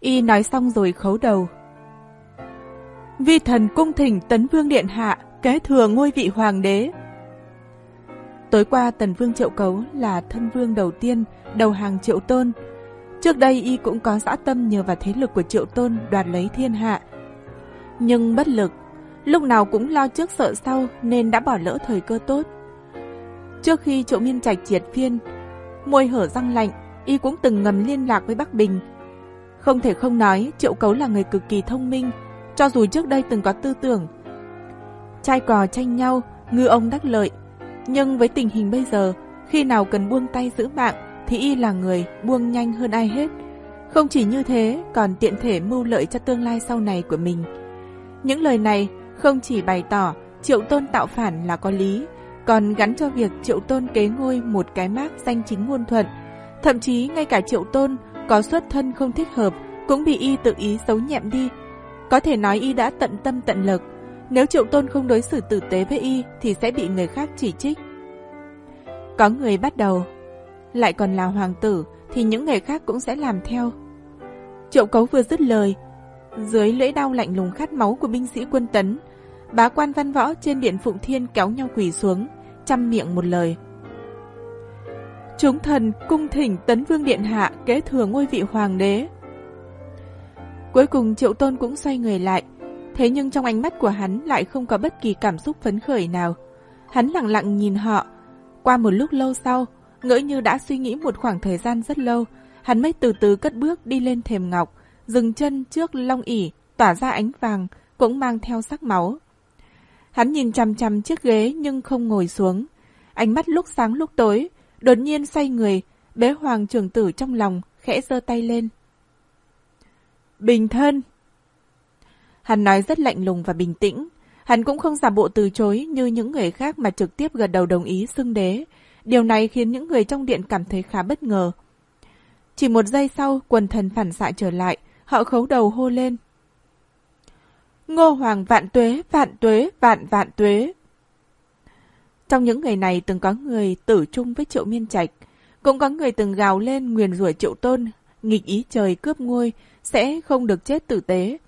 Y nói xong rồi khấu đầu. Vi thần cung thỉnh tấn vương điện hạ, kế thừa ngôi vị hoàng đế. Tối qua tần vương triệu cấu là thân vương đầu tiên đầu hàng triệu tôn. Trước đây y cũng có dã tâm nhờ vào thế lực của triệu tôn đoạt lấy thiên hạ. Nhưng bất lực, lúc nào cũng lo trước sợ sau nên đã bỏ lỡ thời cơ tốt. Trước khi triệu miên trạch triệt phiên, môi hở răng lạnh, y cũng từng ngầm liên lạc với Bắc Bình. Không thể không nói triệu cấu là người cực kỳ thông minh, cho dù trước đây từng có tư tưởng. Trai cò tranh nhau, ngư ông đắc lợi. Nhưng với tình hình bây giờ, khi nào cần buông tay giữ mạng thì y là người buông nhanh hơn ai hết. Không chỉ như thế, còn tiện thể mưu lợi cho tương lai sau này của mình. Những lời này không chỉ bày tỏ triệu tôn tạo phản là có lý, còn gắn cho việc triệu tôn kế ngôi một cái mác danh chính ngôn thuận. Thậm chí ngay cả triệu tôn có xuất thân không thích hợp cũng bị y tự ý xấu nhẹm đi. Có thể nói y đã tận tâm tận lực. Nếu triệu tôn không đối xử tử tế với y thì sẽ bị người khác chỉ trích. Có người bắt đầu, lại còn là hoàng tử thì những người khác cũng sẽ làm theo. Triệu cấu vừa dứt lời, dưới lưỡi đau lạnh lùng khát máu của binh sĩ quân tấn, bá quan văn võ trên điện Phụng Thiên kéo nhau quỳ xuống, chăm miệng một lời. Chúng thần cung thỉnh tấn vương điện hạ kế thừa ngôi vị hoàng đế. Cuối cùng triệu tôn cũng xoay người lại, thế nhưng trong ánh mắt của hắn lại không có bất kỳ cảm xúc phấn khởi nào. Hắn lặng lặng nhìn họ. Qua một lúc lâu sau, ngỡ như đã suy nghĩ một khoảng thời gian rất lâu, hắn mới từ từ cất bước đi lên thềm ngọc, dừng chân trước long ỉ, tỏa ra ánh vàng, cũng mang theo sắc máu. Hắn nhìn chằm chằm chiếc ghế nhưng không ngồi xuống. Ánh mắt lúc sáng lúc tối, đột nhiên xoay người, bế hoàng trưởng tử trong lòng, khẽ giơ tay lên. Bình thân! Hắn nói rất lạnh lùng và bình tĩnh. Hắn cũng không giả bộ từ chối như những người khác mà trực tiếp gật đầu đồng ý xưng đế. Điều này khiến những người trong điện cảm thấy khá bất ngờ. Chỉ một giây sau, quần thần phản xạ trở lại, họ khấu đầu hô lên. Ngô Hoàng vạn tuế, vạn tuế, vạn vạn tuế. Trong những ngày này từng có người tử chung với triệu miên trạch, cũng có người từng gào lên nguyền rủa triệu tôn, nghịch ý trời cướp ngôi, sẽ không được chết tử tế.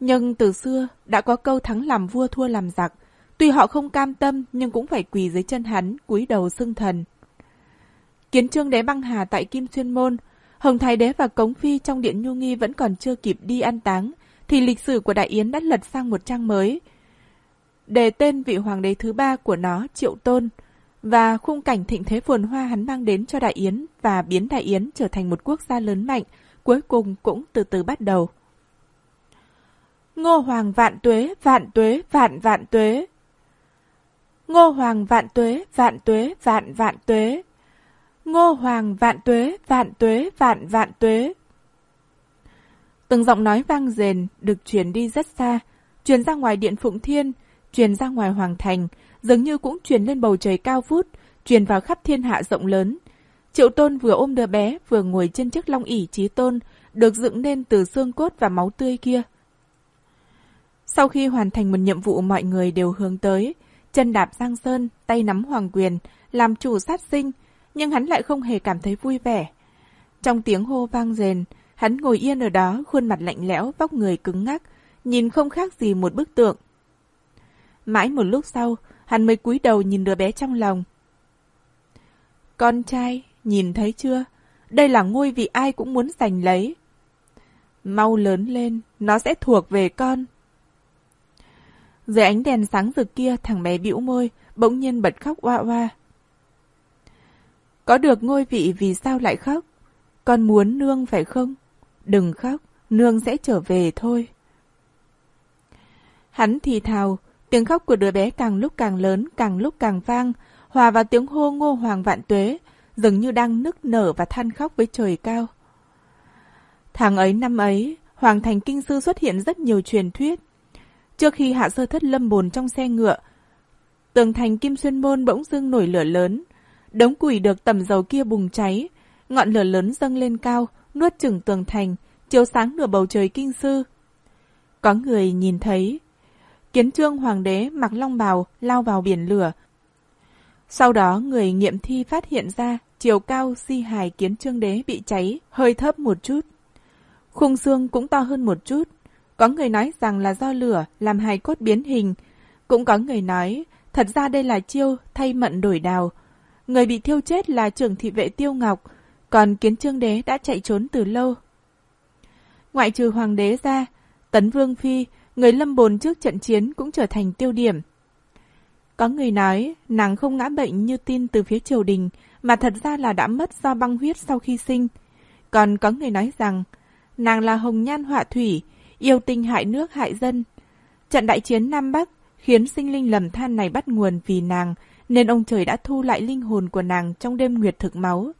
Nhưng từ xưa đã có câu thắng làm vua thua làm giặc, tuy họ không cam tâm nhưng cũng phải quỳ dưới chân hắn, cúi đầu xưng thần. Kiến trương đế băng hà tại Kim Xuyên Môn, Hồng Thái đế và Cống Phi trong điện Nhu Nghi vẫn còn chưa kịp đi an táng, thì lịch sử của Đại Yến đã lật sang một trang mới. Đề tên vị hoàng đế thứ ba của nó Triệu Tôn, và khung cảnh thịnh thế phồn hoa hắn mang đến cho Đại Yến và biến Đại Yến trở thành một quốc gia lớn mạnh, cuối cùng cũng từ từ bắt đầu. Ngô Hoàng vạn tuế, vạn tuế, vạn vạn tuế. Ngô Hoàng vạn tuế, vạn tuế, vạn vạn tuế. Ngô Hoàng vạn tuế, vạn tuế, vạn vạn tuế. Từng giọng nói vang rền được truyền đi rất xa, truyền ra ngoài điện Phụng Thiên, truyền ra ngoài Hoàng Thành, dường như cũng truyền lên bầu trời cao vút, truyền vào khắp thiên hạ rộng lớn. Triệu Tôn vừa ôm đứa bé, vừa ngồi trên chiếc long ỷ trí tôn, được dựng nên từ xương cốt và máu tươi kia. Sau khi hoàn thành một nhiệm vụ mọi người đều hướng tới, chân đạp Giang Sơn, tay nắm hoàng quyền, làm chủ sát sinh, nhưng hắn lại không hề cảm thấy vui vẻ. Trong tiếng hô vang rền, hắn ngồi yên ở đó, khuôn mặt lạnh lẽo, vóc người cứng ngắc, nhìn không khác gì một bức tượng. Mãi một lúc sau, hắn mới cúi đầu nhìn đứa bé trong lòng. Con trai, nhìn thấy chưa? Đây là ngôi vị ai cũng muốn giành lấy. Mau lớn lên, nó sẽ thuộc về con. Dưới ánh đèn sáng rực kia, thằng bé bĩu môi, bỗng nhiên bật khóc oa oa. Có được ngôi vị vì sao lại khóc? Con muốn nương phải không? Đừng khóc, nương sẽ trở về thôi. Hắn thì thào, tiếng khóc của đứa bé càng lúc càng lớn, càng lúc càng vang, hòa vào tiếng hô ngô hoàng vạn tuế, dường như đang nức nở và than khóc với trời cao. Tháng ấy năm ấy, Hoàng thành kinh sư xuất hiện rất nhiều truyền thuyết. Trước khi hạ sơ thất lâm bồn trong xe ngựa, tường thành kim xuyên môn bỗng dưng nổi lửa lớn. Đống củi được tầm dầu kia bùng cháy, ngọn lửa lớn dâng lên cao, nuốt chửng tường thành, chiếu sáng nửa bầu trời kinh sư. Có người nhìn thấy, kiến trương hoàng đế mặc long bào lao vào biển lửa. Sau đó người nghiệm thi phát hiện ra chiều cao si hài kiến trương đế bị cháy hơi thấp một chút. Khung xương cũng to hơn một chút. Có người nói rằng là do lửa làm hài cốt biến hình. Cũng có người nói thật ra đây là chiêu thay mận đổi đào. Người bị thiêu chết là trưởng thị vệ Tiêu Ngọc, còn kiến trương đế đã chạy trốn từ lâu. Ngoại trừ hoàng đế ra, Tấn Vương Phi, người lâm bồn trước trận chiến cũng trở thành tiêu điểm. Có người nói nàng không ngã bệnh như tin từ phía triều đình, mà thật ra là đã mất do băng huyết sau khi sinh. Còn có người nói rằng nàng là hồng nhan họa thủy, yêu tinh hại nước hại dân. Trận đại chiến Nam Bắc khiến sinh linh lầm than này bắt nguồn vì nàng, nên ông trời đã thu lại linh hồn của nàng trong đêm nguyệt thực máu.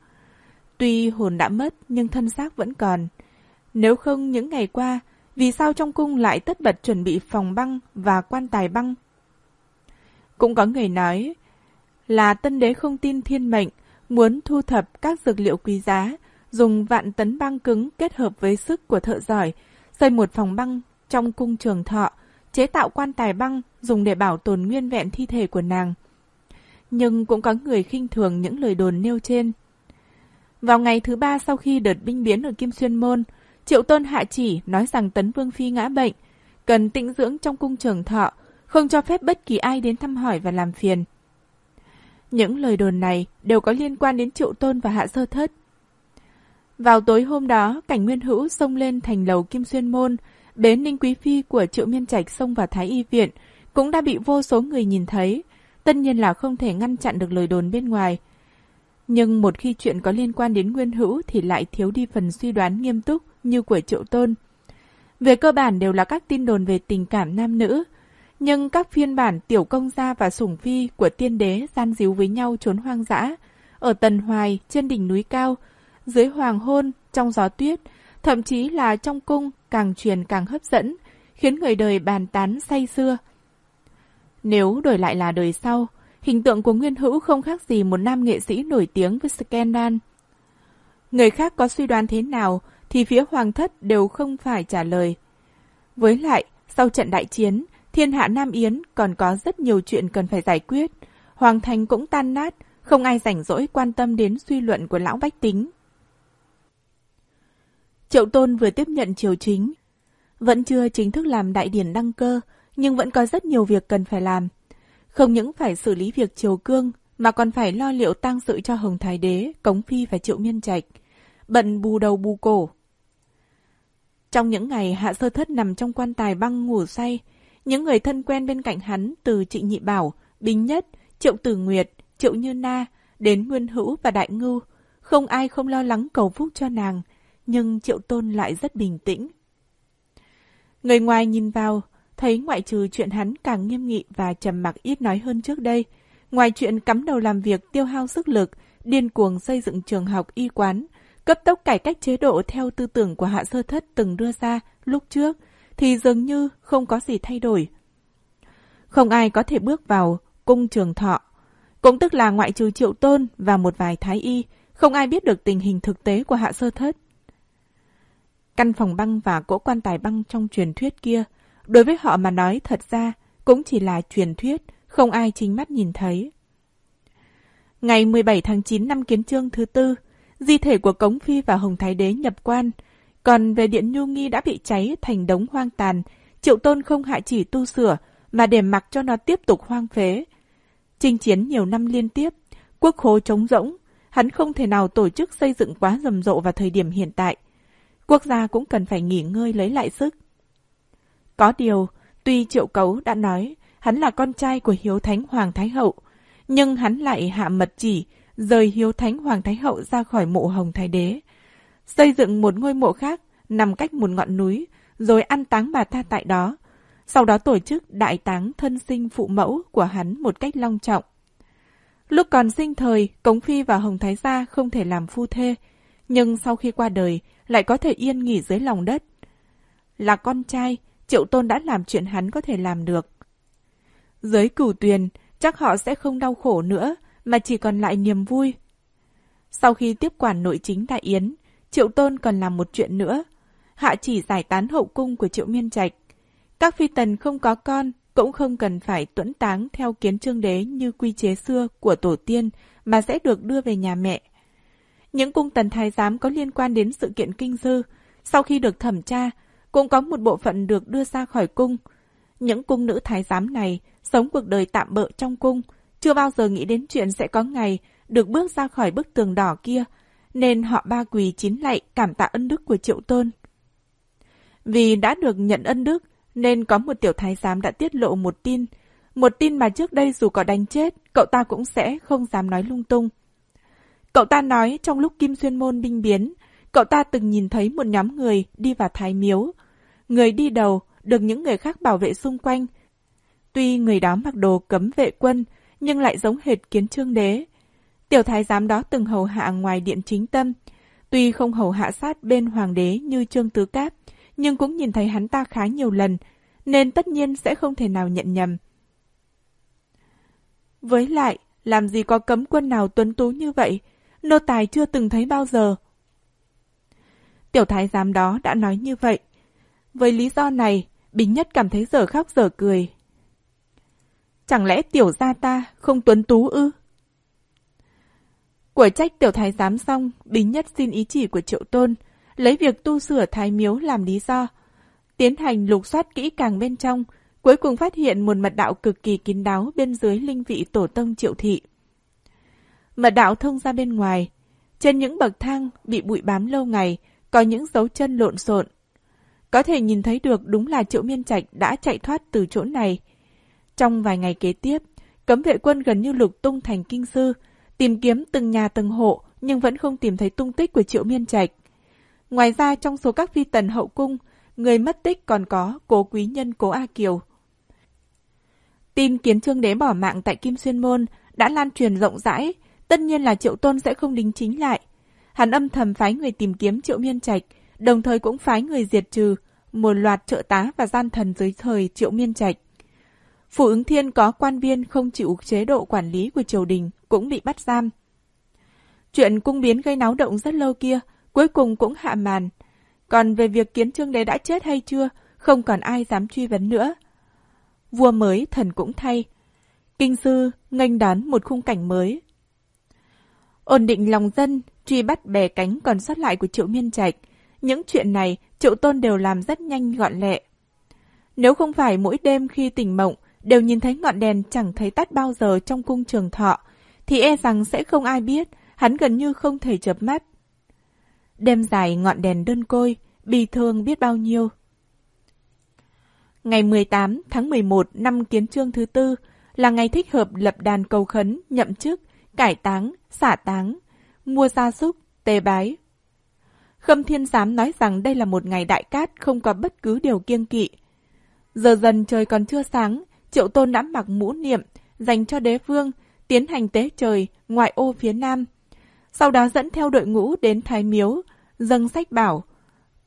Tuy hồn đã mất nhưng thân xác vẫn còn. Nếu không những ngày qua, vì sao trong cung lại tất bật chuẩn bị phòng băng và quan tài băng? Cũng có người nói là tân đế không tin thiên mệnh, muốn thu thập các dược liệu quý giá, dùng vạn tấn băng cứng kết hợp với sức của thợ giỏi, xây một phòng băng trong cung trường thọ, chế tạo quan tài băng dùng để bảo tồn nguyên vẹn thi thể của nàng. Nhưng cũng có người khinh thường những lời đồn nêu trên. Vào ngày thứ ba sau khi đợt binh biến ở Kim Xuyên Môn, Triệu Tôn hạ chỉ nói rằng Tấn Vương Phi ngã bệnh, cần tĩnh dưỡng trong cung trường thọ, không cho phép bất kỳ ai đến thăm hỏi và làm phiền. Những lời đồn này đều có liên quan đến Triệu Tôn và Hạ Sơ Thất. Vào tối hôm đó, cảnh Nguyên Hữu xông lên thành lầu Kim Xuyên Môn, bến Ninh Quý Phi của Triệu Miên Trạch xông vào Thái Y Viện, cũng đã bị vô số người nhìn thấy. Tất nhiên là không thể ngăn chặn được lời đồn bên ngoài. Nhưng một khi chuyện có liên quan đến Nguyên Hữu thì lại thiếu đi phần suy đoán nghiêm túc như của Triệu Tôn. Về cơ bản đều là các tin đồn về tình cảm nam nữ, nhưng các phiên bản tiểu công gia và sủng phi của tiên đế gian díu với nhau trốn hoang dã, ở Tần Hoài, trên đỉnh núi cao, dưới hoàng hôn, trong gió tuyết, thậm chí là trong cung càng truyền càng hấp dẫn, khiến người đời bàn tán say xưa. Nếu đổi lại là đời sau, hình tượng của Nguyên Hữu không khác gì một nam nghệ sĩ nổi tiếng với scandal. Người khác có suy đoán thế nào thì phía hoàng thất đều không phải trả lời. Với lại, sau trận đại chiến, thiên hạ Nam Yến còn có rất nhiều chuyện cần phải giải quyết. Hoàng thành cũng tan nát, không ai rảnh rỗi quan tâm đến suy luận của lão bách tính. Triệu Tôn vừa tiếp nhận triều chính. Vẫn chưa chính thức làm đại điển đăng cơ, nhưng vẫn có rất nhiều việc cần phải làm. Không những phải xử lý việc triều cương, mà còn phải lo liệu tang sự cho Hồng Thái Đế, Cống Phi và Triệu Miên Trạch. Bận bù đầu bù cổ. Trong những ngày Hạ Sơ Thất nằm trong quan tài băng ngủ say, những người thân quen bên cạnh hắn từ Trịnh Nhị Bảo, Bính Nhất, Triệu Tử Nguyệt, Triệu Như Na, đến Nguyên Hữu và Đại Ngưu, không ai không lo lắng cầu phúc cho nàng, nhưng Triệu Tôn lại rất bình tĩnh. Người ngoài nhìn vào, thấy ngoại trừ chuyện hắn càng nghiêm nghị và trầm mặc ít nói hơn trước đây, ngoài chuyện cắm đầu làm việc tiêu hao sức lực, điên cuồng xây dựng trường học y quán, cấp tốc cải cách chế độ theo tư tưởng của Hạ Sơ Thất từng đưa ra lúc trước, thì dường như không có gì thay đổi. Không ai có thể bước vào cung trường thọ, cũng tức là ngoại trừ triệu tôn và một vài thái y, không ai biết được tình hình thực tế của Hạ Sơ Thất. Căn phòng băng và cỗ quan tài băng trong truyền thuyết kia, đối với họ mà nói thật ra cũng chỉ là truyền thuyết, không ai chính mắt nhìn thấy. Ngày 17 tháng 9 năm Kiến Trương thứ tư, di thể của Cống Phi và Hồng Thái Đế nhập quan, còn về điện Nhu Nghi đã bị cháy thành đống hoang tàn, Triệu Tôn không hạ chỉ tu sửa, mà để mặc cho nó tiếp tục hoang phế. Chinh chiến nhiều năm liên tiếp, quốc khố trống rỗng, hắn không thể nào tổ chức xây dựng quá rầm rộ vào thời điểm hiện tại. Quốc gia cũng cần phải nghỉ ngơi lấy lại sức. Có điều, tuy Triệu Cấu đã nói hắn là con trai của Hiếu Thánh Hoàng Thái Hậu, nhưng hắn lại hạ mật chỉ rời Hiếu Thánh Hoàng Thái Hậu ra khỏi mộ Hồng Thái Đế, xây dựng một ngôi mộ khác nằm cách một ngọn núi, rồi ăn táng bà ta tại đó. Sau đó tổ chức đại táng thân sinh phụ mẫu của hắn một cách long trọng. Lúc còn sinh thời, Cống Phi và Hồng Thái Gia không thể làm phu thê, nhưng sau khi qua đời lại có thể yên nghỉ dưới lòng đất. Là con trai, Triệu Tôn đã làm chuyện hắn có thể làm được. Dưới cửu tuyền, chắc họ sẽ không đau khổ nữa, mà chỉ còn lại niềm vui. Sau khi tiếp quản nội chính Đại Yến, Triệu Tôn còn làm một chuyện nữa. Hạ chỉ giải tán hậu cung của Triệu Miên Trạch. Các phi tần không có con cũng không cần phải tuẫn táng theo kiến trương đế như quy chế xưa của tổ tiên mà sẽ được đưa về nhà mẹ. Những cung tần thái giám có liên quan đến sự kiện kinh dư, sau khi được thẩm tra, cũng có một bộ phận được đưa ra khỏi cung. Những cung nữ thái giám này sống cuộc đời tạm bợ trong cung, chưa bao giờ nghĩ đến chuyện sẽ có ngày được bước ra khỏi bức tường đỏ kia, nên họ ba quỳ chín lạy cảm tạ ân đức của triệu tôn. Vì đã được nhận ân đức, nên có một tiểu thái giám đã tiết lộ một tin, một tin mà trước đây dù có đánh chết, cậu ta cũng sẽ không dám nói lung tung. Cậu ta nói trong lúc Kim Xuyên Môn binh biến, cậu ta từng nhìn thấy một nhóm người đi vào thái miếu. Người đi đầu được những người khác bảo vệ xung quanh. Tuy người đó mặc đồ cấm vệ quân, nhưng lại giống hệt kiến trương đế. Tiểu thái giám đó từng hầu hạ ngoài điện chính tâm. Tuy không hầu hạ sát bên hoàng đế như Trương Tứ cát, nhưng cũng nhìn thấy hắn ta khá nhiều lần, nên tất nhiên sẽ không thể nào nhận nhầm. Với lại, làm gì có cấm quân nào tuấn tú như vậy, nô tài chưa từng thấy bao giờ. Tiểu thái giám đó đã nói như vậy. Với lý do này, Bình Nhất cảm thấy dở khóc dở cười. Chẳng lẽ tiểu gia ta không tuấn tú ư? Của trách tiểu thái giám xong, đính Nhất xin ý chỉ của triệu tôn, lấy việc tu sửa thái miếu làm lý do. Tiến hành lục soát kỹ càng bên trong, cuối cùng phát hiện một mật đạo cực kỳ kín đáo bên dưới linh vị tổ tông triệu thị. Mật đạo thông ra bên ngoài, trên những bậc thang bị bụi bám lâu ngày, có những dấu chân lộn xộn. Có thể nhìn thấy được đúng là triệu miên trạch đã chạy thoát từ chỗ này. Trong vài ngày kế tiếp, cấm vệ quân gần như lục tung thành kinh sư, tìm kiếm từng nhà từng hộ nhưng vẫn không tìm thấy tung tích của triệu miên trạch. Ngoài ra trong số các phi tần hậu cung, người mất tích còn có cố quý nhân cố A Kiều. Tin kiến trương đế bỏ mạng tại Kim Xuyên Môn đã lan truyền rộng rãi, tất nhiên là triệu tôn sẽ không đính chính lại. Hắn âm thầm phái người tìm kiếm triệu miên trạch, đồng thời cũng phái người diệt trừ một loạt trợ tá và gian thần dưới thời triệu miên trạch. Phủ ứng thiên có quan viên không chịu chế độ quản lý của triều đình cũng bị bắt giam. Chuyện cung biến gây náo động rất lâu kia, cuối cùng cũng hạ màn. Còn về việc kiến trương đế đã chết hay chưa, không còn ai dám truy vấn nữa. Vua mới thần cũng thay. Kinh sư nghênh đón một khung cảnh mới. Ổn định lòng dân, truy bắt bè cánh còn sót lại của triệu miên trạch. Những chuyện này, triệu tôn đều làm rất nhanh gọn lẹ. Nếu không phải mỗi đêm khi tỉnh mộng, đều nhìn thấy ngọn đèn chẳng thấy tắt bao giờ trong cung trường thọ, thì e rằng sẽ không ai biết, hắn gần như không thể chợp mắt. Đêm dài ngọn đèn đơn côi, bi thương biết bao nhiêu. Ngày 18 tháng 11 năm kiến trương thứ tư là ngày thích hợp lập đàn cầu khấn, nhậm chức, cải táng, xả táng, mua gia súc, tề bái. Khâm Thiên Giám nói rằng đây là một ngày đại cát không có bất cứ điều kiêng kỵ. Giờ dần trời còn chưa sáng, Triệu Tôn đã mặc mũ niệm dành cho đế vương, tiến hành tế trời ngoại ô phía nam. Sau đó dẫn theo đội ngũ đến Thái Miếu, dâng sách bảo.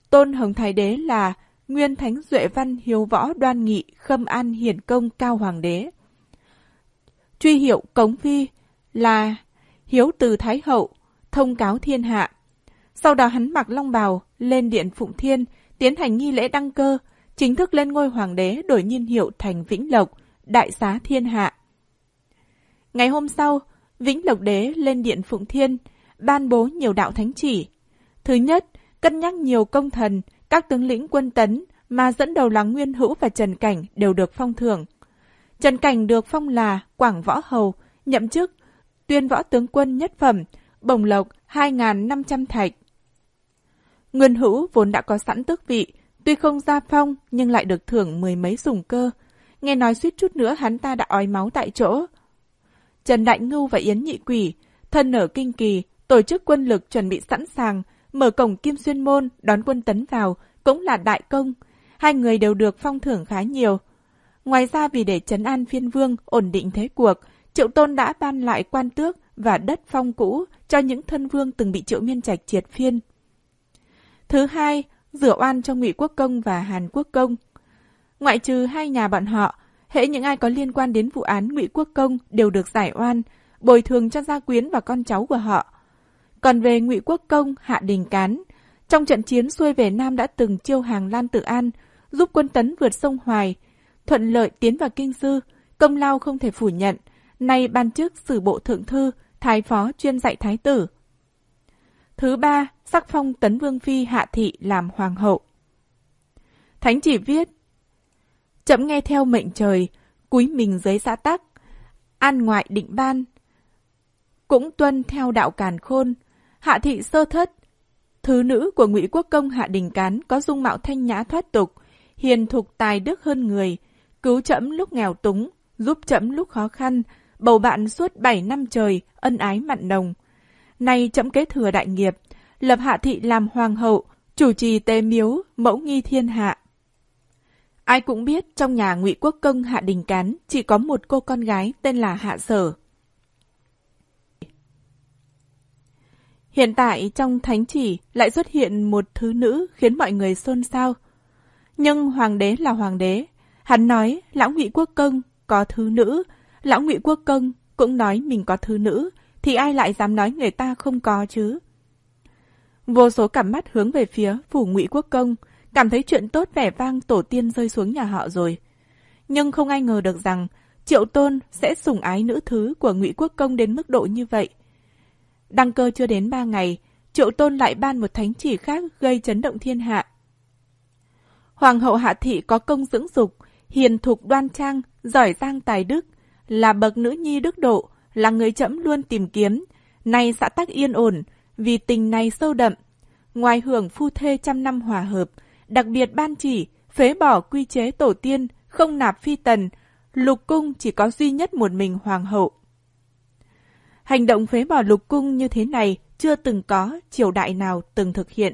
Tôn Hồng Thái Đế là Nguyên Thánh Duệ Văn Hiếu Võ Đoan Nghị Khâm An Hiển Công Cao Hoàng Đế. Truy hiệu Cống Phi là Hiếu Từ Thái Hậu, thông cáo thiên hạ. Sau đó hắn mặc long bào, lên điện Phụng Thiên, tiến hành nghi lễ đăng cơ, chính thức lên ngôi hoàng đế đổi nhiên hiệu thành Vĩnh Lộc, đại xá thiên hạ. Ngày hôm sau, Vĩnh Lộc đế lên điện Phụng Thiên, ban bố nhiều đạo thánh chỉ. Thứ nhất, cân nhắc nhiều công thần, các tướng lĩnh quân tấn mà dẫn đầu là Nguyên Hữu và Trần Cảnh đều được phong thưởng. Trần Cảnh được phong là Quảng Võ Hầu, nhậm chức, tuyên võ tướng quân nhất phẩm, bổng lộc 2.500 thạch. Nguyên Hữu vốn đã có sẵn tước vị, tuy không ra phong nhưng lại được thưởng mười mấy sùng cơ. Nghe nói suýt chút nữa hắn ta đã ói máu tại chỗ. Trần Đại Ngưu và Yến Nhị Quỷ, thân ở kinh kỳ, tổ chức quân lực chuẩn bị sẵn sàng, mở cổng Kim Xuyên Môn đón quân tấn vào, cũng là đại công. Hai người đều được phong thưởng khá nhiều. Ngoài ra vì để trấn an phiên vương, ổn định thế cuộc, Triệu Tôn đã ban lại quan tước và đất phong cũ cho những thân vương từng bị Triệu Miên Trạch triệt phiên. Thứ hai, rửa oan cho Ngụy Quốc Công và Hàn Quốc Công. Ngoại trừ hai nhà bọn họ, hễ những ai có liên quan đến vụ án Ngụy Quốc Công đều được giải oan, bồi thường cho gia quyến và con cháu của họ. Còn về Ngụy Quốc Công, Hạ Đình Cán, trong trận chiến xuôi về Nam đã từng chiêu hàng Lan Tự An, giúp quân tấn vượt sông Hoài, thuận lợi tiến vào kinh sư, công lao không thể phủ nhận, nay ban chức sử bộ thượng thư, thái phó chuyên dạy thái tử. Thứ ba, sắc phong tấn vương phi hạ thị làm hoàng hậu. Thánh chỉ viết, chậm nghe theo mệnh trời, cúi mình dưới xã tắc, an ngoại định ban, cũng tuân theo đạo càn khôn, hạ thị sơ thất. Thứ nữ của ngụy Quốc công Hạ Đình Cán có dung mạo thanh nhã thoát tục, hiền thục tài đức hơn người, cứu chậm lúc nghèo túng, giúp chậm lúc khó khăn, bầu bạn suốt 7 năm trời, ân ái mặn nồng. Nay chậm kế thừa đại nghiệp, lập hạ thị làm hoàng hậu, chủ trì tế miếu, mẫu nghi thiên hạ. Ai cũng biết trong nhà ngụy Quốc công Hạ Đình Cán chỉ có một cô con gái tên là Hạ Sở. Hiện tại trong thánh chỉ lại xuất hiện một thứ nữ khiến mọi người xôn xao. Nhưng hoàng đế là hoàng đế. Hắn nói lão ngụy quốc công có thứ nữ, lão ngụy quốc công cũng nói mình có thứ nữ, thì ai lại dám nói người ta không có chứ? Vô số cảm mắt hướng về phía phủ ngụy quốc công, cảm thấy chuyện tốt vẻ vang tổ tiên rơi xuống nhà họ rồi. Nhưng không ai ngờ được rằng Triệu Tôn sẽ sủng ái nữ thứ của ngụy quốc công đến mức độ như vậy. Đăng cơ chưa đến ba ngày, Triệu Tôn lại ban một thánh chỉ khác gây chấn động thiên hạ. Hoàng hậu Hạ Thị có công dưỡng dục, hiền thục đoan trang, giỏi giang tài đức, là bậc nữ nhi đức độ, là người chậm luôn tìm kiếm, nay xã tắc yên ổn, vì tình này sâu đậm. Ngoài hưởng phu thê trăm năm hòa hợp, đặc biệt ban chỉ, phế bỏ quy chế tổ tiên, không nạp phi tần, lục cung chỉ có duy nhất một mình hoàng hậu. Hành động phế bỏ lục cung như thế này chưa từng có triều đại nào từng thực hiện.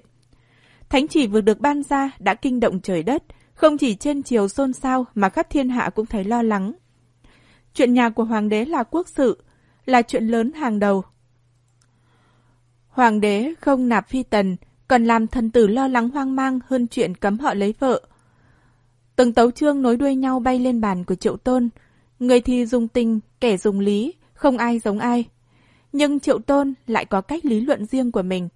Thánh chỉ vừa được ban ra đã kinh động trời đất, không chỉ trên triều xôn xao mà khắp thiên hạ cũng thấy lo lắng. Chuyện nhà của hoàng đế là quốc sự, là chuyện lớn hàng đầu. Hoàng đế không nạp phi tần, còn làm thần tử lo lắng hoang mang hơn chuyện cấm họ lấy vợ. Từng tấu chương nối đuôi nhau bay lên bàn của triệu tôn, người thì dùng tình, kẻ dùng lý, không ai giống ai. Nhưng Triệu Tôn lại có cách lý luận riêng của mình.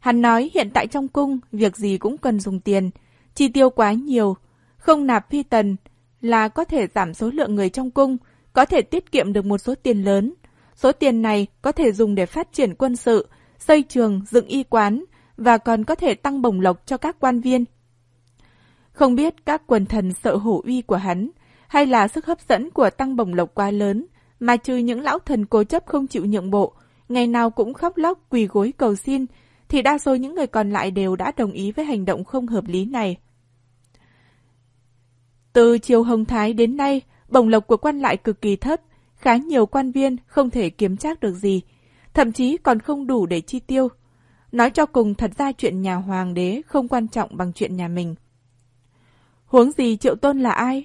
Hắn nói hiện tại trong cung, việc gì cũng cần dùng tiền, chi tiêu quá nhiều, không nạp phi tần là có thể giảm số lượng người trong cung, có thể tiết kiệm được một số tiền lớn. Số tiền này có thể dùng để phát triển quân sự, xây trường, dựng y quán và còn có thể tăng bổng lộc cho các quan viên. Không biết các quần thần sợ hổ uy của hắn hay là sức hấp dẫn của tăng bổng lộc quá lớn mà trừ những lão thần cố chấp không chịu nhượng bộ, ngày nào cũng khóc lóc quỳ gối cầu xin, thì đa số những người còn lại đều đã đồng ý với hành động không hợp lý này. Từ chiều Hồng Thái đến nay, bổng lộc của quan lại cực kỳ thấp, khá nhiều quan viên không thể kiếm trác được gì, thậm chí còn không đủ để chi tiêu. Nói cho cùng thật ra chuyện nhà hoàng đế không quan trọng bằng chuyện nhà mình. Huống gì Triệu Tôn là ai?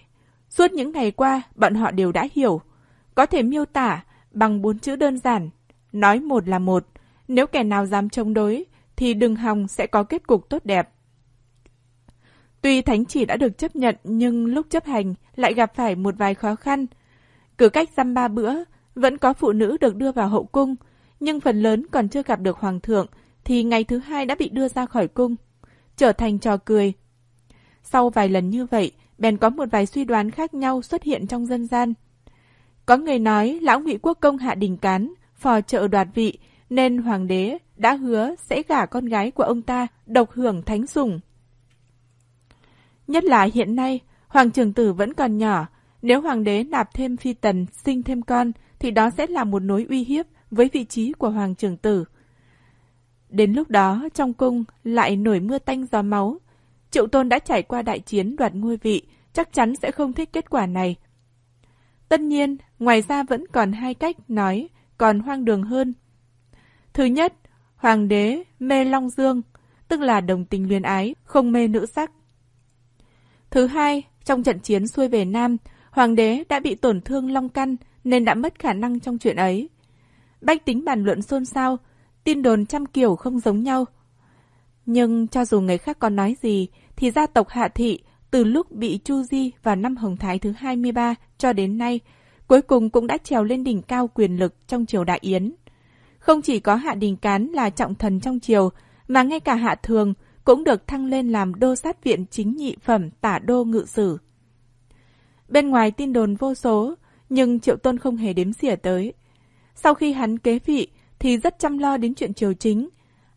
Suốt những ngày qua, bọn họ đều đã hiểu có thể miêu tả bằng bốn chữ đơn giản. Nói một là một, nếu kẻ nào dám chống đối, thì đừng hòng sẽ có kết cục tốt đẹp. Tuy thánh chỉ đã được chấp nhận nhưng lúc chấp hành lại gặp phải một vài khó khăn. Cứ cách dăm ba bữa, vẫn có phụ nữ được đưa vào hậu cung, nhưng phần lớn còn chưa gặp được hoàng thượng thì ngày thứ hai đã bị đưa ra khỏi cung, trở thành trò cười. Sau vài lần như vậy, bèn có một vài suy đoán khác nhau xuất hiện trong dân gian. Có người nói lão ngụy quốc công hạ đình cán, phò trợ đoạt vị, nên hoàng đế đã hứa sẽ gả con gái của ông ta độc hưởng thánh sủng. Nhất là hiện nay, hoàng trường tử vẫn còn nhỏ, nếu hoàng đế nạp thêm phi tần, sinh thêm con, thì đó sẽ là một nối uy hiếp với vị trí của hoàng trưởng tử. Đến lúc đó, trong cung lại nổi mưa tanh gió máu. Triệu Tôn đã trải qua đại chiến đoạt ngôi vị, chắc chắn sẽ không thích kết quả này Tất nhiên, ngoài ra vẫn còn hai cách nói, còn hoang đường hơn. Thứ nhất, hoàng đế mê Long Dương, tức là đồng tình luyến ái, không mê nữ sắc. Thứ hai, trong trận chiến xuôi về Nam, hoàng đế đã bị tổn thương long căn nên đã mất khả năng trong chuyện ấy. Bách tính bàn luận xôn xao, tin đồn trăm kiểu không giống nhau. Nhưng cho dù người khác còn nói gì, thì gia tộc Hạ Thị từ lúc bị Chu Di vào năm Hồng Thái thứ 23 cho đến nay, cuối cùng cũng đã trèo lên đỉnh cao quyền lực trong triều Đại Yến. Không chỉ có Hạ Đình Cán là trọng thần trong triều, mà ngay cả Hạ Thường cũng được thăng lên làm đô sát viện chính nhị phẩm tả đô ngự sử. Bên ngoài tin đồn vô số, nhưng Triệu Tôn không hề đếm xỉa tới. Sau khi hắn kế vị thì rất chăm lo đến chuyện triều chính,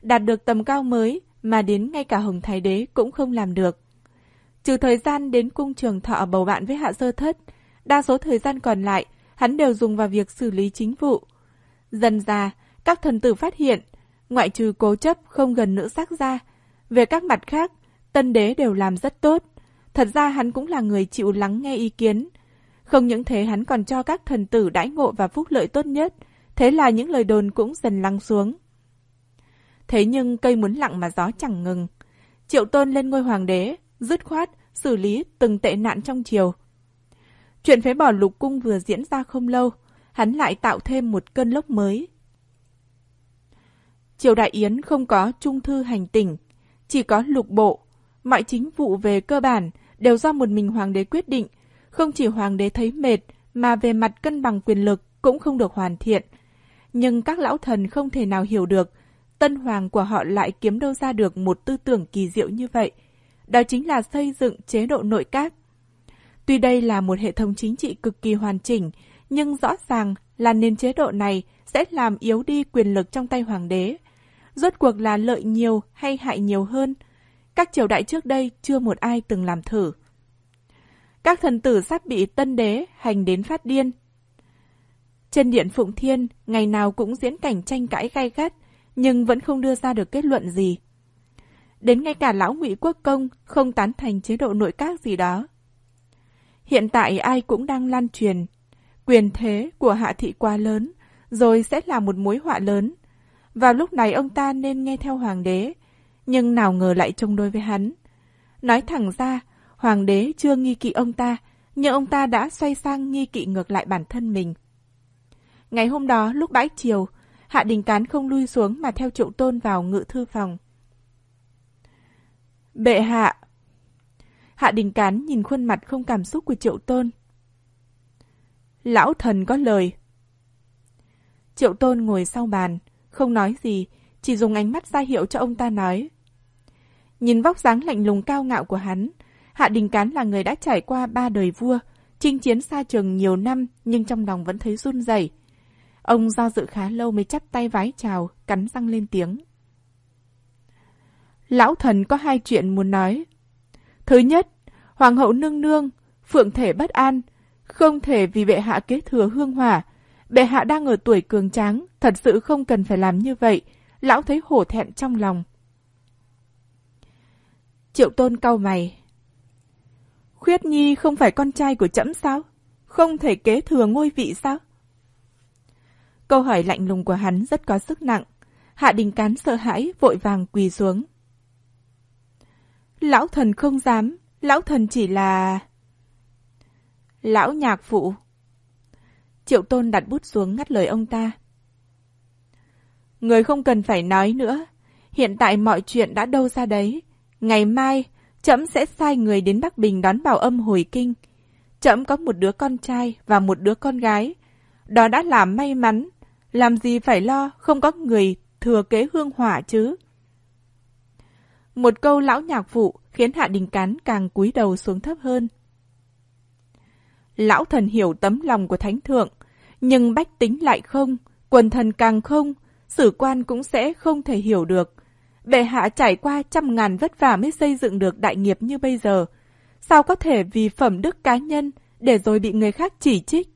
đạt được tầm cao mới mà đến ngay cả Hồng Thái Đế cũng không làm được. Trừ thời gian đến cung trường thọ bầu bạn với Hạ Sơ Thất, đa số thời gian còn lại hắn đều dùng vào việc xử lý chính vụ. Dần ra, các thần tử phát hiện, ngoại trừ cố chấp không gần nữ sắc ra, về các mặt khác, tân đế đều làm rất tốt. Thật ra hắn cũng là người chịu lắng nghe ý kiến. Không những thế hắn còn cho các thần tử đãi ngộ và phúc lợi tốt nhất, thế là những lời đồn cũng dần lắng xuống. Thế nhưng cây muốn lặng mà gió chẳng ngừng. Triệu tôn lên ngôi hoàng đế, dứt khoát, xử lý từng tệ nạn trong triều. Chuyện phế bỏ lục cung vừa diễn ra không lâu, hắn lại tạo thêm một cơn lốc mới. Triều Đại Yến không có trung thư hành tỉnh, chỉ có lục bộ. Mọi chính vụ về cơ bản đều do một mình hoàng đế quyết định. Không chỉ hoàng đế thấy mệt, mà về mặt cân bằng quyền lực cũng không được hoàn thiện. Nhưng các lão thần không thể nào hiểu được, tân hoàng của họ lại kiếm đâu ra được một tư tưởng kỳ diệu như vậy. Đó chính là xây dựng chế độ nội các. Tuy đây là một hệ thống chính trị cực kỳ hoàn chỉnh, nhưng rõ ràng là nền chế độ này sẽ làm yếu đi quyền lực trong tay hoàng đế. Rốt cuộc là lợi nhiều hay hại nhiều hơn? Các triều đại trước đây chưa một ai từng làm thử. Các thần tử sắp bị tân đế hành đến phát điên. Trên điện Phụng Thiên, ngày nào cũng diễn cảnh tranh cãi gay gắt, nhưng vẫn không đưa ra được kết luận gì. Đến ngay cả lão ngụy quốc công không tán thành chế độ nội các gì đó. Hiện tại ai cũng đang lan truyền. Quyền thế của hạ thị quá lớn, rồi sẽ là một mối họa lớn. Vào lúc này ông ta nên nghe theo hoàng đế, nhưng nào ngờ lại chống đối với hắn. Nói thẳng ra, hoàng đế chưa nghi kỵ ông ta, nhưng ông ta đã xoay sang nghi kỵ ngược lại bản thân mình. Ngày hôm đó, lúc bãi chiều, Hạ Đình Cán không lui xuống mà theo triệu tôn vào ngự thư phòng. Bệ hạ! Hạ Đình Cán nhìn khuôn mặt không cảm xúc của triệu tôn. Lão thần có lời. Triệu tôn ngồi sau bàn, không nói gì, chỉ dùng ánh mắt ra hiệu cho ông ta nói. Nhìn vóc dáng lạnh lùng cao ngạo của hắn, Hạ Đình Cán là người đã trải qua ba đời vua, chinh chiến xa trường nhiều năm nhưng trong lòng vẫn thấy run rẩy. Ông do dự khá lâu mới chắp tay vái chào, cắn răng lên tiếng. Lão thần có hai chuyện muốn nói. Thứ nhất, Hoàng hậu nương nương, phượng thể bất an, không thể vì bệ hạ kế thừa hương hỏa. Bệ hạ đang ở tuổi cường tráng, thật sự không cần phải làm như vậy. Lão thấy hổ thẹn trong lòng. Triệu tôn cau mày. Khuyết Nhi không phải con trai của trẫm sao? Không thể kế thừa ngôi vị sao? Câu hỏi lạnh lùng của hắn rất có sức nặng. Hạ đình cán sợ hãi, vội vàng quỳ xuống. Lão thần không dám, lão thần chỉ là... Lão nhạc phụ. Triệu tôn đặt bút xuống ngắt lời ông ta. Người không cần phải nói nữa. Hiện tại mọi chuyện đã đâu ra đấy. Ngày mai, trẫm sẽ sai người đến Bắc Bình đón bảo âm hồi kinh. Trẫm có một đứa con trai và một đứa con gái. Đó đã là may mắn. Làm gì phải lo không có người thừa kế hương hỏa chứ. Một câu lão nhạc phụ khiến Hạ Đình Cán càng cúi đầu xuống thấp hơn. Lão thần hiểu tấm lòng của thánh thượng, nhưng bách tính lại không, quần thần càng không, sử quan cũng sẽ không thể hiểu được. Bệ hạ trải qua trăm ngàn vất vả mới xây dựng được đại nghiệp như bây giờ. Sao có thể vì phẩm đức cá nhân để rồi bị người khác chỉ trích?